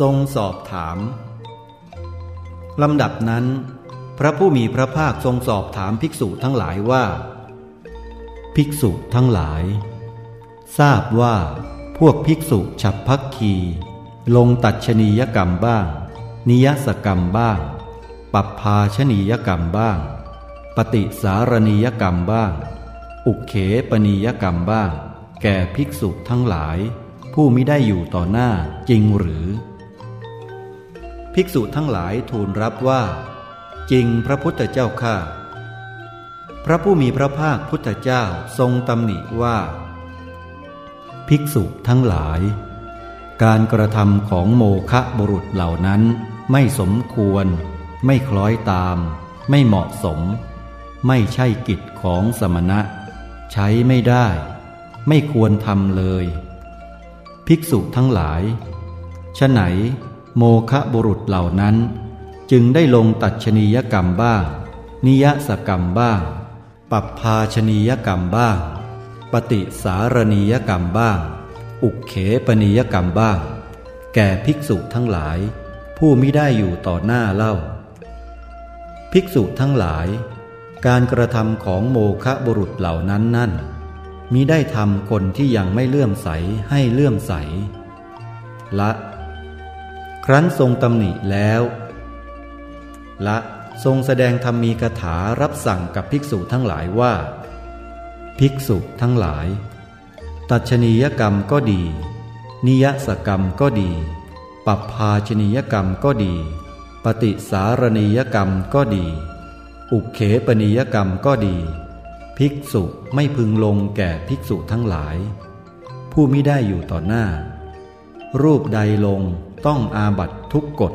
ทรงสอบถามลำดับนั้น พระผู้มีพระภาคทรงสอบถามภิกษุทั้งหลายว่า ภิกษุทั้งหลาย ทราบว่าพวกภิกษุฉับพักคี ลงตัดชนียกรรมบ้าง นิยสกรรมบ้าง ปัปพาชนียกรรมบ้าง ปฏิสารณียกรรมบ้าง อุเขปนียกรรมบ้าง แก่ภิกษุทั้งหลาย ผู้ไม่ได้อยู่ต่อหน้าจริงหรือ ภิกษุทั้งหลายทูลรับว่า จริงพระพุทธเจ้าข้าพระผู้มีพระภาคพุทธเจ้าทรงตำหนิว่า ภิกษุทั้งหลาย การกระทำของโมคะบุรุษเหล่านั้นไม่สมควร ไม่คล้อยตาม ไม่เหมาะสม ไม่ใช่กิจของสมณะ ใช้ไม่ได้ ไม่ควรทำเลย ภิกษุทั้งหลายฉไหน โมคะบุรุษเหล่านั้น จึงได้ลงตัดชนียกรรมบ้าง นิยสกรรมบ้าง ปัปพาชนียกรรมบ้าง ปฏิสารณียกรรมบ้าง อุกเขปนียกรรมบ้าง แก่ภิกษุทั้งหลาย ผู้ไม่ได้อยู่ต่อหน้าเล่า ภิกษุทั้งหลาย การกระทำของโมคะบุรุษเหล่านั้นนั่นมิได้ทำคนที่ยังไม่เลื่อมใสให้เลื่อมใส ละ ครั้นทรงตำหนิแล้ว ละทรงแสดงธรรมีกถารับสั่งกับภิกษุทั้งหลายว่า ภิกษุทั้งหลาย ตัชนียกรรมก็ดี นิยสกรรมก็ดี ปัปพาชนียกรรมก็ดี ปฏิสารณียกรรมก็ดี อุเขปนิยกรรมก็ดี ภิกษุไม่พึงลงแก่ภิกษุทั้งหลาย ผู้มิได้อยู่ต่อหน้า รูปใดลงต้องอาบัตทุกกฎ